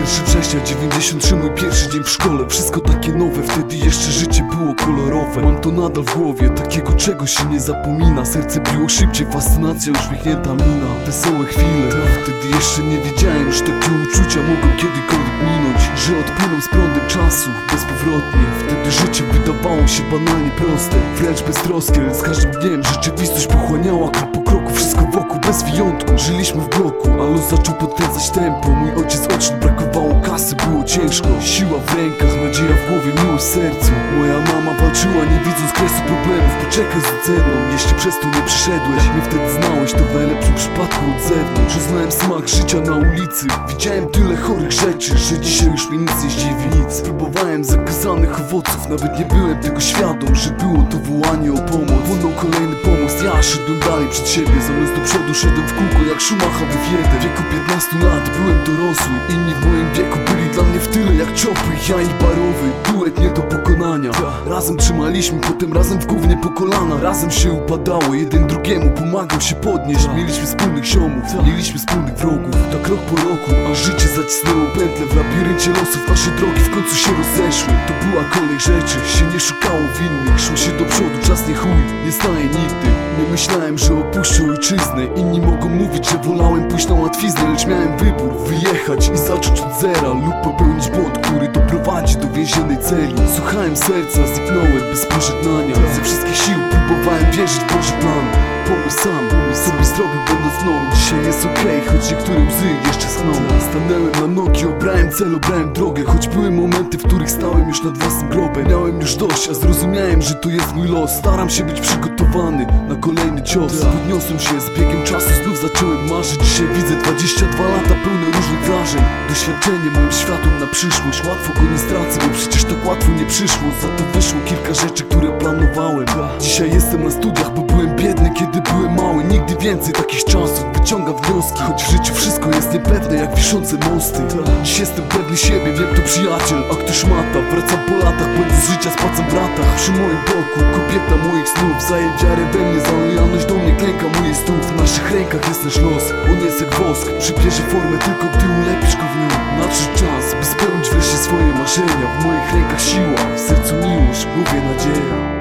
Pierwszy września 93 mój pierwszy dzień w szkole. Wszystko takie nowe, wtedy jeszcze życie było kolorowe. Mam to nadal w głowie, takiego czegoś się nie zapomina. Serce biło szybciej, fascynacja, uśmiechnięta mina. Wesołe chwile, wtedy jeszcze nie wiedziałem Że takie uczucia mogą kiedykolwiek minąć. Że odpłyną z prądem czasu, bezpowrotnie. Wtedy życie wydawało się banalnie proste. Wręcz beztroskie, z każdym dniem rzeczywistość pochłaniała krok po kroku Wszystko wokół bez wyjątku. Żyliśmy w bloku, a los zaczął podkręcać tempo. Mój ojciec oczny, brakowało kasy, było ciężko. Siła w rękach, nadzieja w głowie, miłość w sercu. Moja mama walczyła, nie widząc kresu problemów. Poczekaj z oceną, jeśli przez to nie przyszedłeś. Mnie wtedy znałeś, to w najlepszym przypadku od zewnątrz. Poznałem smak życia na ulicy. Widziałem tyle chorych rzeczy, że dzisiaj już mnie nic nie zdziwi. Nic, zakazanych owoców Nawet nie byłem tego świadom, że było to wołanie o pomoc. Płonął kolejny pomost, ja szedłem dalej przed siebie Zamiast do przodu szedłem w kółko jak Schumacher w F1 W wieku 15 lat byłem dorosły Inni w moim wieku byli dla mnie w tyle jak czopy Ja i barowy, Razem trzymaliśmy, potem razem w gównie po kolana. Razem się upadało, jeden drugiemu pomagał się podnieść. Mieliśmy wspólnych ziomów, mieliśmy wspólnych wrogów. Tak rok po roku, a życie zacisnęło pętlę W labiryncie losów. Nasze drogi w końcu się rozeszły. To była kolej rzeczy, się nie szukało winnych. Szło się do przodu, czas nie chuj, nie staje nigdy. Nie myślałem, że opuszczę ojczyznę. Inni mogą mówić, że wolałem pójść na łatwiznę Lecz miałem wybór, wyjechać i zacząć od zera Lub popełnić więziennej celi. Słuchałem serca, zniknąłem bez pożegnania. Ze wszystkich sił próbowałem wierzyć w Boży plan Pomysł sam, pomysł sobie zrobił będąc mną Dzisiaj jest okej, choć niektóre łzy jeszcze schną. Stanęłem na nogi, obrałem cel, obrałem drogę. Choć były momenty, w których stałem już nad własnym grobem. Miałem już dość, a zrozumiałem, że to jest mój los. Staram się być przygotowany na kolejny cios. Podniosłem się z biegiem czasu, znów zacząłem marzyć. Dzisiaj widzę 22 lata pełne różnych wrażeń. Doświadczenie moim światłem na przyszłość. Łatwo go nie stracę, bo przecież tak łatwo nie przyszło Za to wyszło kilka rzeczy, które planowałem. Dzisiaj jestem na studiach, bo byłem biedny, kiedy byłem mały. Nigdy więcej takich czasów, wyciągam wnioski Choć w życiu wszystko jest niepewne, jak wiszące mosty. Dziś jestem pewny siebie, wiem to przyjaciel A kto szmata, wracam po latach, błędy z życia spłacam w ratach Przy moim boku, kobieta moich snów Zaję wiarę we mnie, za lojalność do mnie klęka moje stóp W naszych rękach jest nasz los, on jest jak wosk. Przybierze formę tylko gdy ulepisz go w nią. Nadszedł czas, by spełnić wreszcie swoje marzenia. W moich rękach siła, w sercu miłość, głowie nadzieja